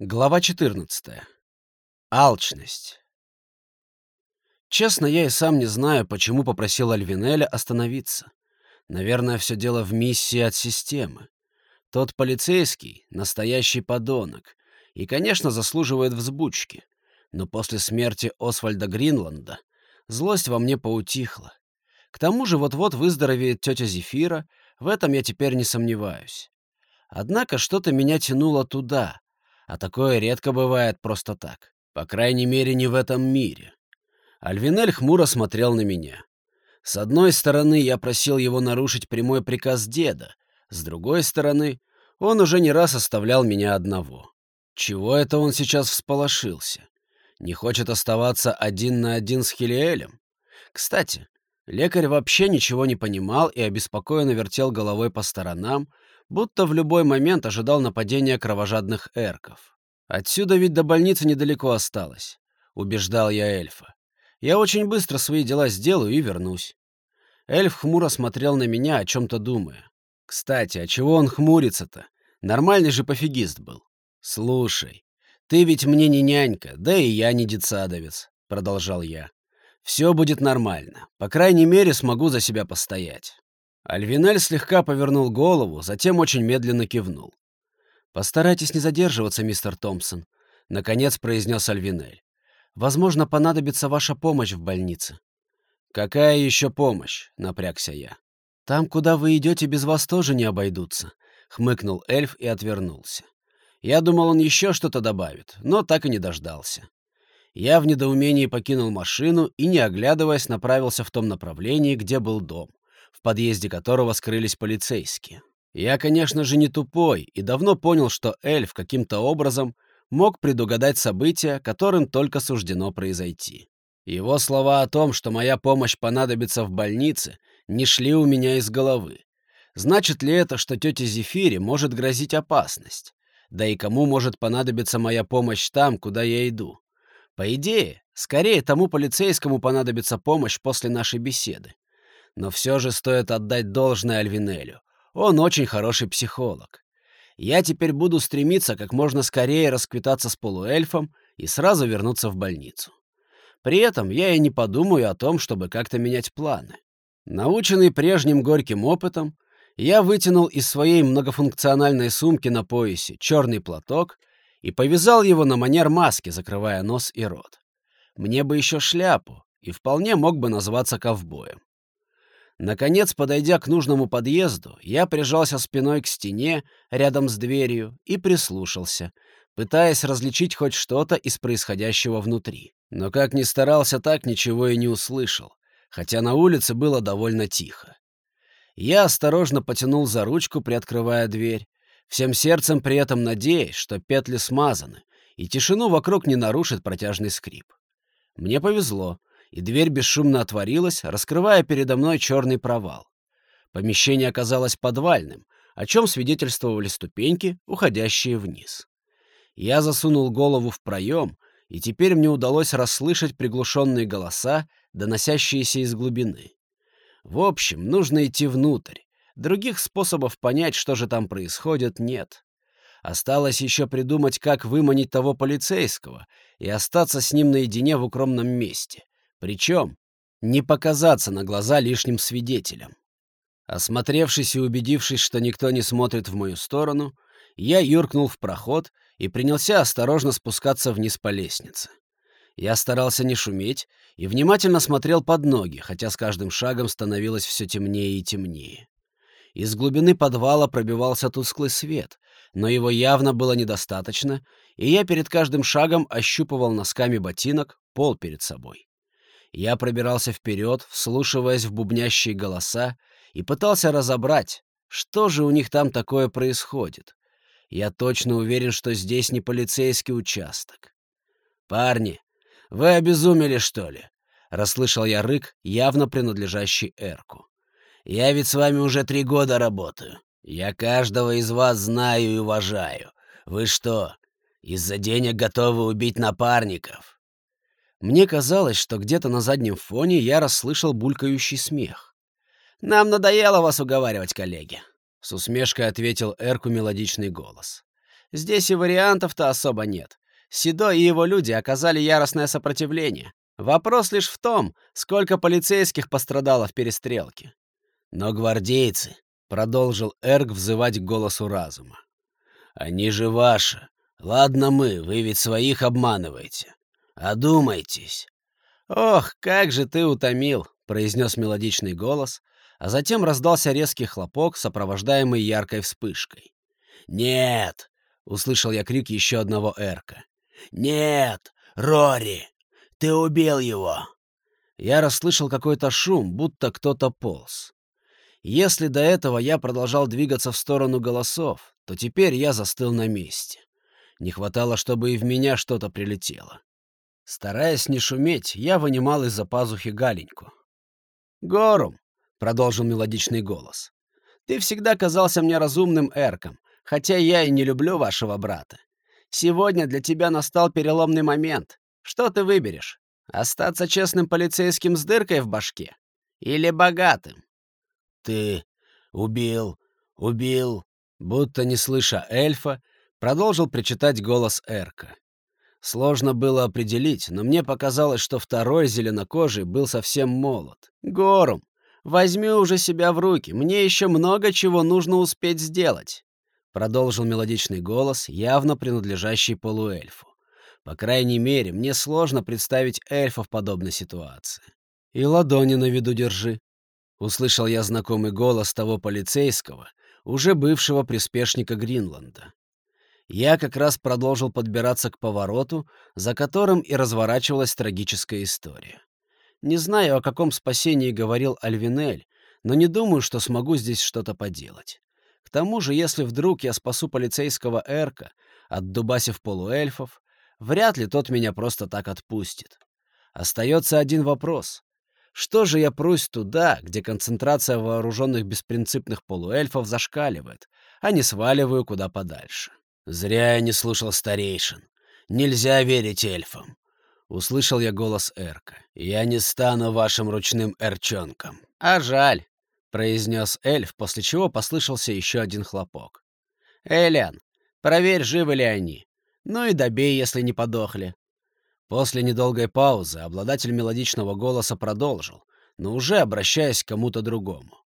Глава 14. Алчность. Честно, я и сам не знаю, почему попросил Альвинеля остановиться. Наверное, все дело в миссии от системы. Тот полицейский — настоящий подонок. И, конечно, заслуживает взбучки. Но после смерти Освальда Гринланда злость во мне поутихла. К тому же вот-вот выздоровеет тетя Зефира, в этом я теперь не сомневаюсь. Однако что-то меня тянуло туда — а такое редко бывает просто так. По крайней мере, не в этом мире. Альвинель хмуро смотрел на меня. С одной стороны, я просил его нарушить прямой приказ деда. С другой стороны, он уже не раз оставлял меня одного. Чего это он сейчас всполошился? Не хочет оставаться один на один с Хелиэлем? Кстати, лекарь вообще ничего не понимал и обеспокоенно вертел головой по сторонам, будто в любой момент ожидал нападения кровожадных эрков. «Отсюда ведь до больницы недалеко осталось», — убеждал я эльфа. «Я очень быстро свои дела сделаю и вернусь». Эльф хмуро смотрел на меня, о чем-то думая. «Кстати, а чего он хмурится-то? Нормальный же пофигист был». «Слушай, ты ведь мне не нянька, да и я не детсадовец», — продолжал я. «Все будет нормально. По крайней мере, смогу за себя постоять». Альвинель слегка повернул голову, затем очень медленно кивнул. «Постарайтесь не задерживаться, мистер Томпсон», — наконец произнес Альвинель. «Возможно, понадобится ваша помощь в больнице». «Какая еще помощь?» — напрягся я. «Там, куда вы идете, без вас тоже не обойдутся», — хмыкнул эльф и отвернулся. Я думал, он еще что-то добавит, но так и не дождался. Я в недоумении покинул машину и, не оглядываясь, направился в том направлении, где был дом в подъезде которого скрылись полицейские. Я, конечно же, не тупой и давно понял, что эльф каким-то образом мог предугадать события, которым только суждено произойти. Его слова о том, что моя помощь понадобится в больнице, не шли у меня из головы. Значит ли это, что тете Зефире может грозить опасность? Да и кому может понадобиться моя помощь там, куда я иду? По идее, скорее тому полицейскому понадобится помощь после нашей беседы. Но все же стоит отдать должное Альвинелю. Он очень хороший психолог. Я теперь буду стремиться как можно скорее расквитаться с полуэльфом и сразу вернуться в больницу. При этом я и не подумаю о том, чтобы как-то менять планы. Наученный прежним горьким опытом, я вытянул из своей многофункциональной сумки на поясе черный платок и повязал его на манер маски, закрывая нос и рот. Мне бы еще шляпу, и вполне мог бы назваться ковбоем. Наконец, подойдя к нужному подъезду, я прижался спиной к стене рядом с дверью и прислушался, пытаясь различить хоть что-то из происходящего внутри. Но как ни старался, так ничего и не услышал, хотя на улице было довольно тихо. Я осторожно потянул за ручку, приоткрывая дверь, всем сердцем при этом надеясь, что петли смазаны, и тишину вокруг не нарушит протяжный скрип. Мне повезло и дверь бесшумно отворилась, раскрывая передо мной черный провал. Помещение оказалось подвальным, о чем свидетельствовали ступеньки, уходящие вниз. Я засунул голову в проем, и теперь мне удалось расслышать приглушенные голоса, доносящиеся из глубины. В общем, нужно идти внутрь. Других способов понять, что же там происходит, нет. Осталось еще придумать, как выманить того полицейского и остаться с ним наедине в укромном месте. Причем не показаться на глаза лишним свидетелем. Осмотревшись и убедившись, что никто не смотрит в мою сторону, я юркнул в проход и принялся осторожно спускаться вниз по лестнице. Я старался не шуметь и внимательно смотрел под ноги, хотя с каждым шагом становилось все темнее и темнее. Из глубины подвала пробивался тусклый свет, но его явно было недостаточно, и я перед каждым шагом ощупывал носками ботинок пол перед собой. Я пробирался вперед, вслушиваясь в бубнящие голоса, и пытался разобрать, что же у них там такое происходит. Я точно уверен, что здесь не полицейский участок. «Парни, вы обезумели, что ли?» — расслышал я рык, явно принадлежащий Эрку. «Я ведь с вами уже три года работаю. Я каждого из вас знаю и уважаю. Вы что, из-за денег готовы убить напарников?» Мне казалось, что где-то на заднем фоне я расслышал булькающий смех. «Нам надоело вас уговаривать, коллеги», — с усмешкой ответил Эрку мелодичный голос. Здесь и вариантов-то особо нет. Седо и его люди оказали яростное сопротивление. Вопрос лишь в том, сколько полицейских пострадало в перестрелке. Но гвардейцы, — продолжил Эрг взывать к голосу разума. «Они же ваши. Ладно мы, вы ведь своих обманываете. Одумайтесь». «Ох, как же ты утомил», — произнес мелодичный голос, а затем раздался резкий хлопок, сопровождаемый яркой вспышкой. «Нет!» — услышал я крик еще одного Эрка. «Нет! Рори! Ты убил его!» Я расслышал какой-то шум, будто кто-то полз. Если до этого я продолжал двигаться в сторону голосов, то теперь я застыл на месте. Не хватало, чтобы и в меня что-то прилетело. Стараясь не шуметь, я вынимал из-за пазухи галеньку. «Горум!» — продолжил мелодичный голос. «Ты всегда казался мне разумным эрком, хотя я и не люблю вашего брата. Сегодня для тебя настал переломный момент. Что ты выберешь? Остаться честным полицейским с дыркой в башке? Или богатым? «Ты убил, убил...» Будто не слыша эльфа, продолжил причитать голос Эрка. Сложно было определить, но мне показалось, что второй зеленокожий был совсем молод. «Горум, возьми уже себя в руки, мне еще много чего нужно успеть сделать», продолжил мелодичный голос, явно принадлежащий полуэльфу. По крайней мере, мне сложно представить эльфа в подобной ситуации. «И ладони на виду держи», Услышал я знакомый голос того полицейского, уже бывшего приспешника Гринланда. Я как раз продолжил подбираться к повороту, за которым и разворачивалась трагическая история. Не знаю, о каком спасении говорил Альвинель, но не думаю, что смогу здесь что-то поделать. К тому же, если вдруг я спасу полицейского Эрка, отдубасив полуэльфов, вряд ли тот меня просто так отпустит. Остается один вопрос. Что же я прусь туда, где концентрация вооруженных беспринципных полуэльфов зашкаливает, а не сваливаю куда подальше? Зря я не слушал старейшин. Нельзя верить эльфам. Услышал я голос Эрка. «Я не стану вашим ручным эрчонком». «А жаль», — произнес эльф, после чего послышался еще один хлопок. «Элиан, проверь, живы ли они. Ну и добей, если не подохли. После недолгой паузы обладатель мелодичного голоса продолжил, но уже обращаясь к кому-то другому.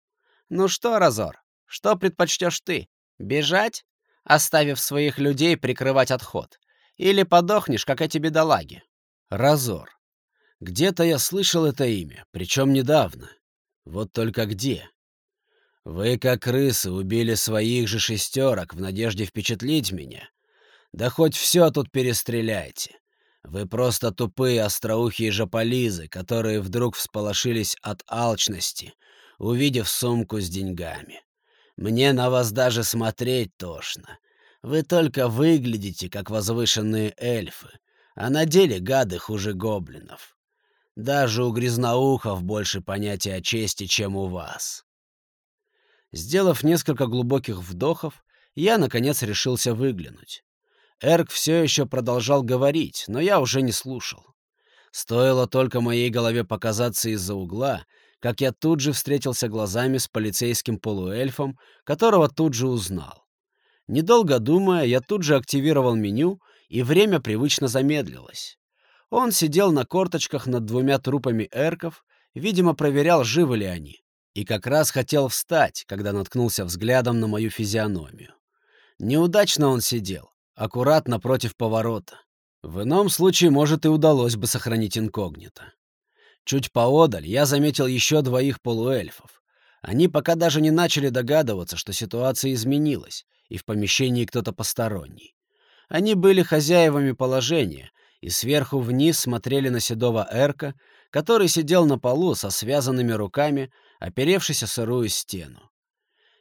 «Ну что, Разор, что предпочтешь ты? Бежать, оставив своих людей прикрывать отход? Или подохнешь, как эти бедолаги?» «Разор. Где-то я слышал это имя, причем недавно. Вот только где?» «Вы, как крысы, убили своих же шестерок в надежде впечатлить меня. Да хоть все тут перестреляйте. Вы просто тупые остроухие жополизы, которые вдруг всполошились от алчности, увидев сумку с деньгами. Мне на вас даже смотреть тошно. Вы только выглядите, как возвышенные эльфы, а на деле гады хуже гоблинов. Даже у грязноухов больше понятия о чести, чем у вас. Сделав несколько глубоких вдохов, я, наконец, решился выглянуть. Эрк все еще продолжал говорить, но я уже не слушал. Стоило только моей голове показаться из-за угла, как я тут же встретился глазами с полицейским полуэльфом, которого тут же узнал. Недолго думая, я тут же активировал меню, и время привычно замедлилось. Он сидел на корточках над двумя трупами эрков, видимо, проверял, живы ли они, и как раз хотел встать, когда наткнулся взглядом на мою физиономию. Неудачно он сидел, аккуратно против поворота. В ином случае, может, и удалось бы сохранить инкогнито. Чуть поодаль я заметил еще двоих полуэльфов. Они пока даже не начали догадываться, что ситуация изменилась, и в помещении кто-то посторонний. Они были хозяевами положения и сверху вниз смотрели на седого Эрка, который сидел на полу со связанными руками, оперевшись о сырую стену.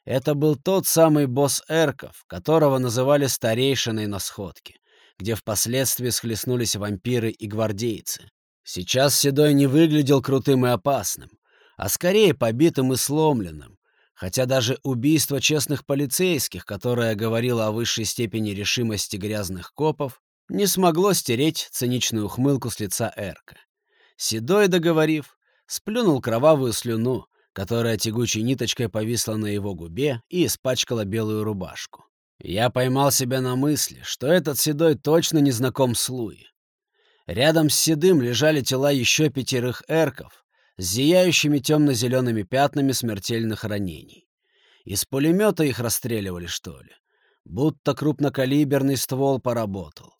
Это был тот самый босс Эрков, которого называли старейшиной на сходке, где впоследствии схлестнулись вампиры и гвардейцы. Сейчас Седой не выглядел крутым и опасным, а скорее побитым и сломленным, хотя даже убийство честных полицейских, которое говорило о высшей степени решимости грязных копов, не смогло стереть циничную ухмылку с лица Эрка. Седой, договорив, сплюнул кровавую слюну, которая тягучей ниточкой повисла на его губе и испачкала белую рубашку. Я поймал себя на мысли, что этот седой точно не знаком с Луи. Рядом с седым лежали тела еще пятерых эрков с зияющими темно-зелеными пятнами смертельных ранений. Из пулемета их расстреливали, что ли? Будто крупнокалиберный ствол поработал.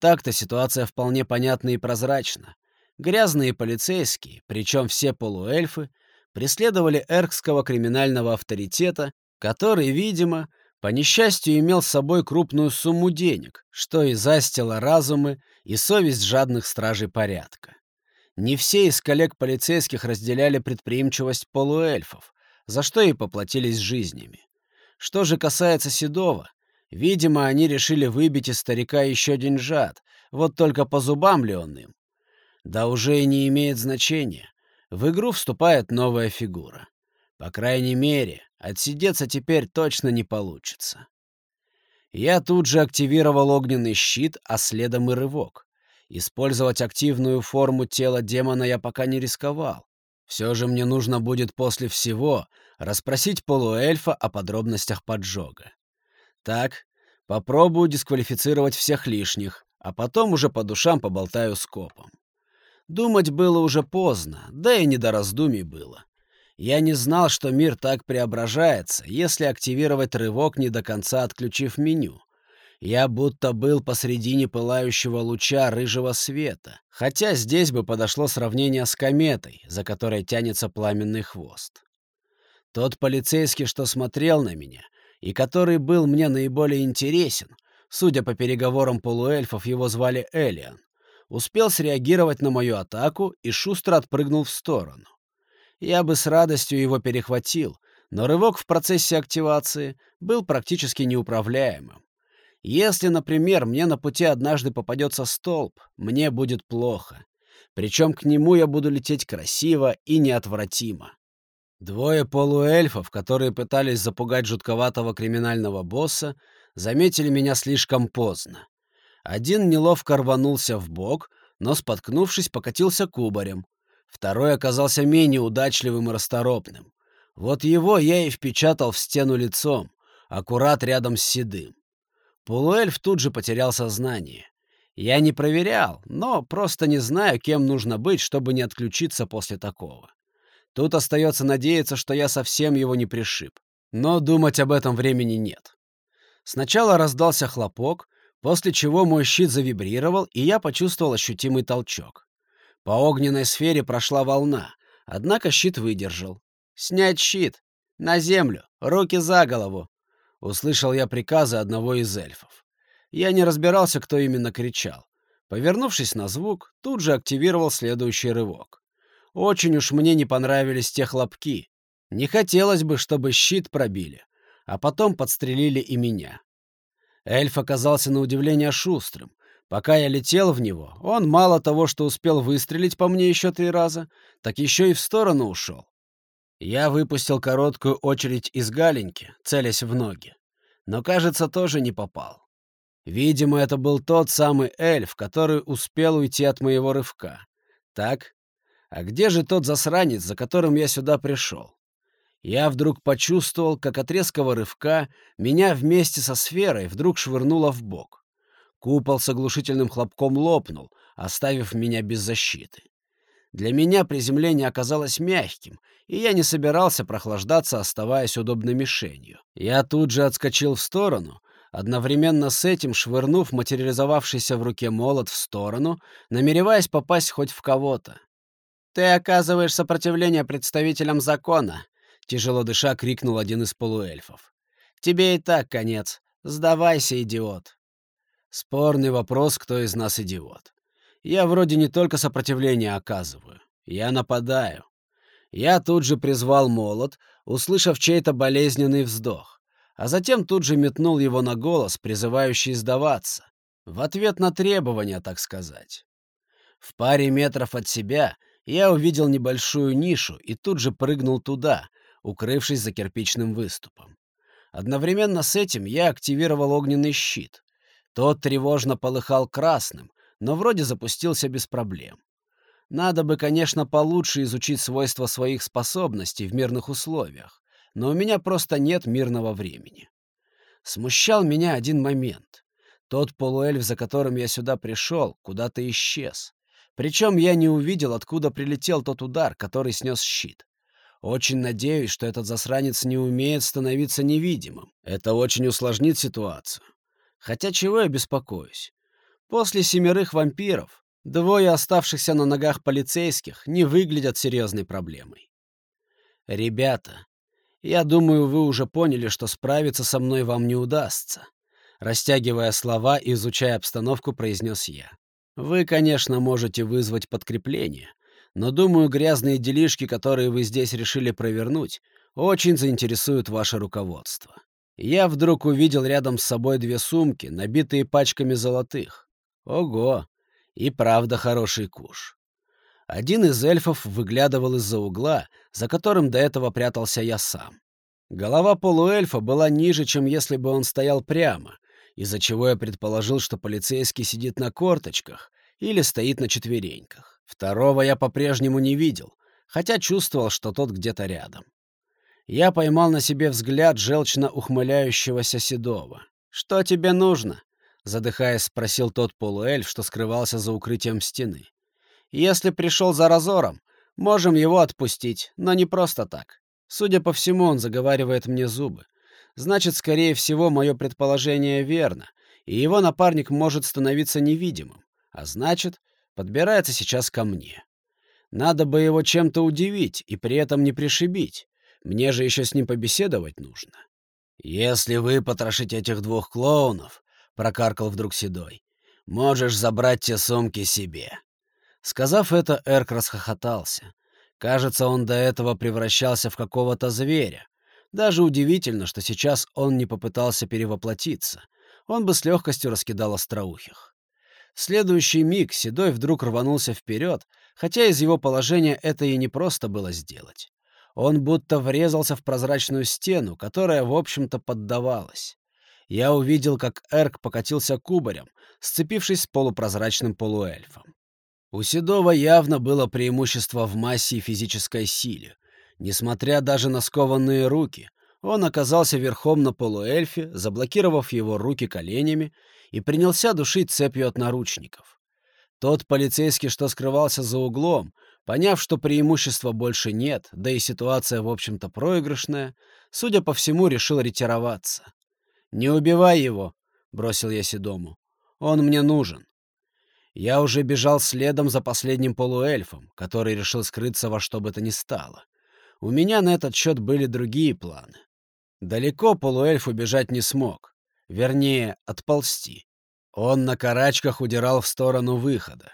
Так-то ситуация вполне понятна и прозрачна. Грязные полицейские, причем все полуэльфы, преследовали эркского криминального авторитета, который, видимо, по несчастью имел с собой крупную сумму денег, что и застило разумы и совесть жадных стражей порядка. Не все из коллег полицейских разделяли предприимчивость полуэльфов, за что и поплатились жизнями. Что же касается Седова, видимо, они решили выбить из старика еще деньжат, вот только по зубам ли он им? Да уже и не имеет значения. В игру вступает новая фигура. По крайней мере, отсидеться теперь точно не получится. Я тут же активировал огненный щит, а следом и рывок. Использовать активную форму тела демона я пока не рисковал. Все же мне нужно будет после всего расспросить полуэльфа о подробностях поджога. Так, попробую дисквалифицировать всех лишних, а потом уже по душам поболтаю с копом. Думать было уже поздно, да и не до раздумий было. Я не знал, что мир так преображается, если активировать рывок, не до конца отключив меню. Я будто был посредине пылающего луча рыжего света, хотя здесь бы подошло сравнение с кометой, за которой тянется пламенный хвост. Тот полицейский, что смотрел на меня, и который был мне наиболее интересен, судя по переговорам полуэльфов, его звали Элиан, успел среагировать на мою атаку и шустро отпрыгнул в сторону. Я бы с радостью его перехватил, но рывок в процессе активации был практически неуправляемым. Если, например, мне на пути однажды попадется столб, мне будет плохо. Причем к нему я буду лететь красиво и неотвратимо. Двое полуэльфов, которые пытались запугать жутковатого криминального босса, заметили меня слишком поздно. Один неловко рванулся в бок, но, споткнувшись, покатился кубарем. Второй оказался менее удачливым и расторопным. Вот его я и впечатал в стену лицом, аккурат рядом с седым. Полуэльф тут же потерял сознание. Я не проверял, но просто не знаю, кем нужно быть, чтобы не отключиться после такого. Тут остается надеяться, что я совсем его не пришиб. Но думать об этом времени нет. Сначала раздался хлопок, после чего мой щит завибрировал, и я почувствовал ощутимый толчок. По огненной сфере прошла волна, однако щит выдержал. «Снять щит! На землю! Руки за голову!» Услышал я приказы одного из эльфов. Я не разбирался, кто именно кричал. Повернувшись на звук, тут же активировал следующий рывок. Очень уж мне не понравились те хлопки. Не хотелось бы, чтобы щит пробили, а потом подстрелили и меня. Эльф оказался на удивление шустрым. Пока я летел в него, он мало того, что успел выстрелить по мне еще три раза, так еще и в сторону ушел. Я выпустил короткую очередь из галеньки, целясь в ноги, но, кажется, тоже не попал. Видимо, это был тот самый эльф, который успел уйти от моего рывка. Так? А где же тот засранец, за которым я сюда пришел? Я вдруг почувствовал, как от резкого рывка меня вместе со сферой вдруг швырнуло в бок. Купол с оглушительным хлопком лопнул, оставив меня без защиты. Для меня приземление оказалось мягким, и я не собирался прохлаждаться, оставаясь удобной мишенью. Я тут же отскочил в сторону, одновременно с этим швырнув материализовавшийся в руке молот в сторону, намереваясь попасть хоть в кого-то. «Ты оказываешь сопротивление представителям закона», Тяжело дыша, крикнул один из полуэльфов. «Тебе и так конец. Сдавайся, идиот!» Спорный вопрос, кто из нас идиот. Я вроде не только сопротивление оказываю. Я нападаю. Я тут же призвал молот, услышав чей-то болезненный вздох, а затем тут же метнул его на голос, призывающий сдаваться. В ответ на требования, так сказать. В паре метров от себя я увидел небольшую нишу и тут же прыгнул туда, укрывшись за кирпичным выступом. Одновременно с этим я активировал огненный щит. Тот тревожно полыхал красным, но вроде запустился без проблем. Надо бы, конечно, получше изучить свойства своих способностей в мирных условиях, но у меня просто нет мирного времени. Смущал меня один момент. Тот полуэльф, за которым я сюда пришел, куда-то исчез. Причем я не увидел, откуда прилетел тот удар, который снес щит. Очень надеюсь, что этот засранец не умеет становиться невидимым. Это очень усложнит ситуацию. Хотя чего я беспокоюсь? После семерых вампиров двое оставшихся на ногах полицейских не выглядят серьезной проблемой. Ребята, я думаю, вы уже поняли, что справиться со мной вам не удастся. Растягивая слова и изучая обстановку, произнес я. Вы, конечно, можете вызвать подкрепление, но, думаю, грязные делишки, которые вы здесь решили провернуть, очень заинтересуют ваше руководство. Я вдруг увидел рядом с собой две сумки, набитые пачками золотых. Ого! И правда хороший куш. Один из эльфов выглядывал из-за угла, за которым до этого прятался я сам. Голова полуэльфа была ниже, чем если бы он стоял прямо, из-за чего я предположил, что полицейский сидит на корточках или стоит на четвереньках. Второго я по-прежнему не видел, хотя чувствовал, что тот где-то рядом. Я поймал на себе взгляд желчно ухмыляющегося Седова. «Что тебе нужно?» — задыхаясь, спросил тот полуэльф, что скрывался за укрытием стены. «Если пришел за разором, можем его отпустить, но не просто так. Судя по всему, он заговаривает мне зубы. Значит, скорее всего, мое предположение верно, и его напарник может становиться невидимым, а значит, подбирается сейчас ко мне. Надо бы его чем-то удивить и при этом не пришибить. Мне же еще с ним побеседовать нужно. «Если вы потрошите этих двух клоунов», — прокаркал вдруг Седой, — «можешь забрать те сумки себе». Сказав это, Эрк расхохотался. Кажется, он до этого превращался в какого-то зверя. Даже удивительно, что сейчас он не попытался перевоплотиться. Он бы с легкостью раскидал остроухих. В следующий миг Седой вдруг рванулся вперед, хотя из его положения это и не просто было сделать. Он будто врезался в прозрачную стену, которая, в общем-то, поддавалась. Я увидел, как Эрк покатился кубарем, сцепившись с полупрозрачным полуэльфом. У Седова явно было преимущество в массе и физической силе. Несмотря даже на скованные руки, он оказался верхом на полуэльфе, заблокировав его руки коленями, и принялся душить цепью от наручников. Тот полицейский, что скрывался за углом, Поняв, что преимущества больше нет, да и ситуация, в общем-то, проигрышная, судя по всему, решил ретироваться. «Не убивай его», — бросил я Седому. «Он мне нужен». Я уже бежал следом за последним полуэльфом, который решил скрыться во что бы то ни стало. У меня на этот счет были другие планы. Далеко полуэльф убежать не смог. Вернее, отползти. Он на карачках удирал в сторону выхода.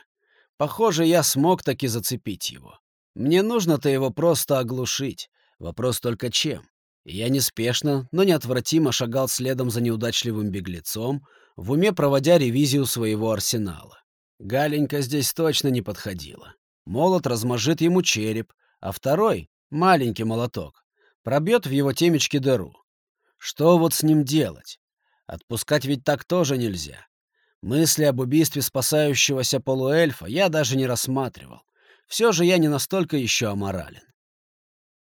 Похоже, я смог таки зацепить его. Мне нужно-то его просто оглушить. Вопрос только чем. Я неспешно, но неотвратимо шагал следом за неудачливым беглецом, в уме проводя ревизию своего арсенала. Галенька здесь точно не подходила. Молот размажит ему череп, а второй, маленький молоток, пробьет в его темечке дыру. Что вот с ним делать? Отпускать ведь так тоже нельзя. Мысли об убийстве спасающегося полуэльфа я даже не рассматривал. Все же я не настолько еще аморален.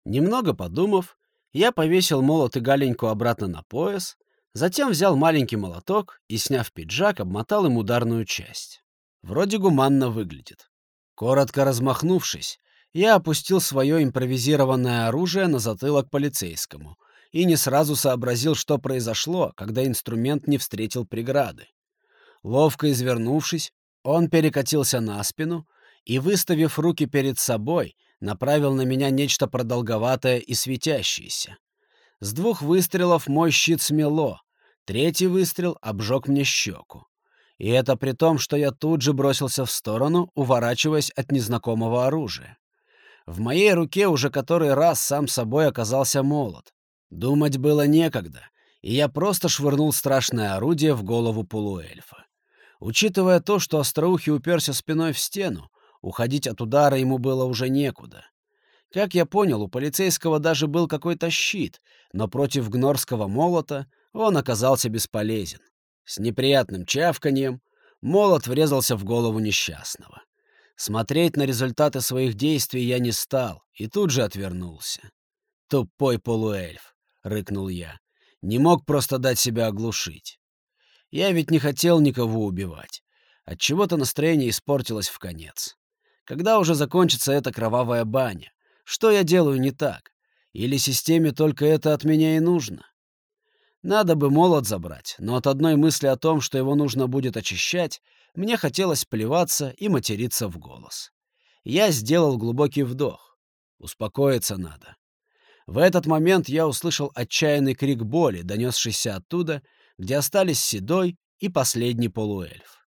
Немного подумав, я повесил молот и галеньку обратно на пояс, затем взял маленький молоток и, сняв пиджак, обмотал им ударную часть. Вроде гуманно выглядит. Коротко размахнувшись, я опустил свое импровизированное оружие на затылок полицейскому и не сразу сообразил, что произошло, когда инструмент не встретил преграды. Ловко извернувшись, он перекатился на спину и, выставив руки перед собой, направил на меня нечто продолговатое и светящееся. С двух выстрелов мой щит смело, третий выстрел обжег мне щеку. И это при том, что я тут же бросился в сторону, уворачиваясь от незнакомого оружия. В моей руке уже который раз сам собой оказался молот. Думать было некогда, и я просто швырнул страшное орудие в голову полуэльфа. Учитывая то, что Остроухий уперся спиной в стену, уходить от удара ему было уже некуда. Как я понял, у полицейского даже был какой-то щит, но против гнорского молота он оказался бесполезен. С неприятным чавканьем молот врезался в голову несчастного. Смотреть на результаты своих действий я не стал и тут же отвернулся. «Тупой полуэльф», — рыкнул я. Не мог просто дать себя оглушить. Я ведь не хотел никого убивать. Отчего-то настроение испортилось в конец. Когда уже закончится эта кровавая баня? Что я делаю не так? Или системе только это от меня и нужно? Надо бы молот забрать, но от одной мысли о том, что его нужно будет очищать, мне хотелось плеваться и материться в голос. Я сделал глубокий вдох. Успокоиться надо. В этот момент я услышал отчаянный крик боли, донесшийся оттуда, где остались Седой и последний полуэльф.